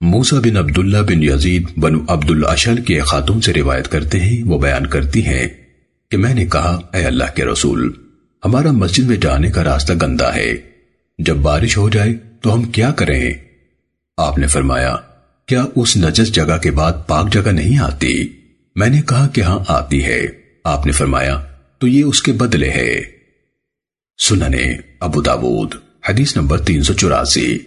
موسیٰ بن عبداللہ بن یزید بن عبد الاشل کی خاتون سے روایت کرتے ہیں، وہ بیان کرتی ہیں کہ میں نے کہا، اے اللہ کے رسول، ہمارا مسجد میں جانے کا راستہ گندا ہے۔ جب بارش ہو جائے تو ہم کیا کریں؟ آپ نے فرمایا، کیا اس نجس جگہ کے بعد پاک جگہ نہیں آتی؟ میں نے کہا کہ ہاں آتی ہے۔ آپ نے فرمایا، تو یہ اس کے بدلے ہے۔ سننے ابو داود، حدیث نمبر تین سو چوراسی۔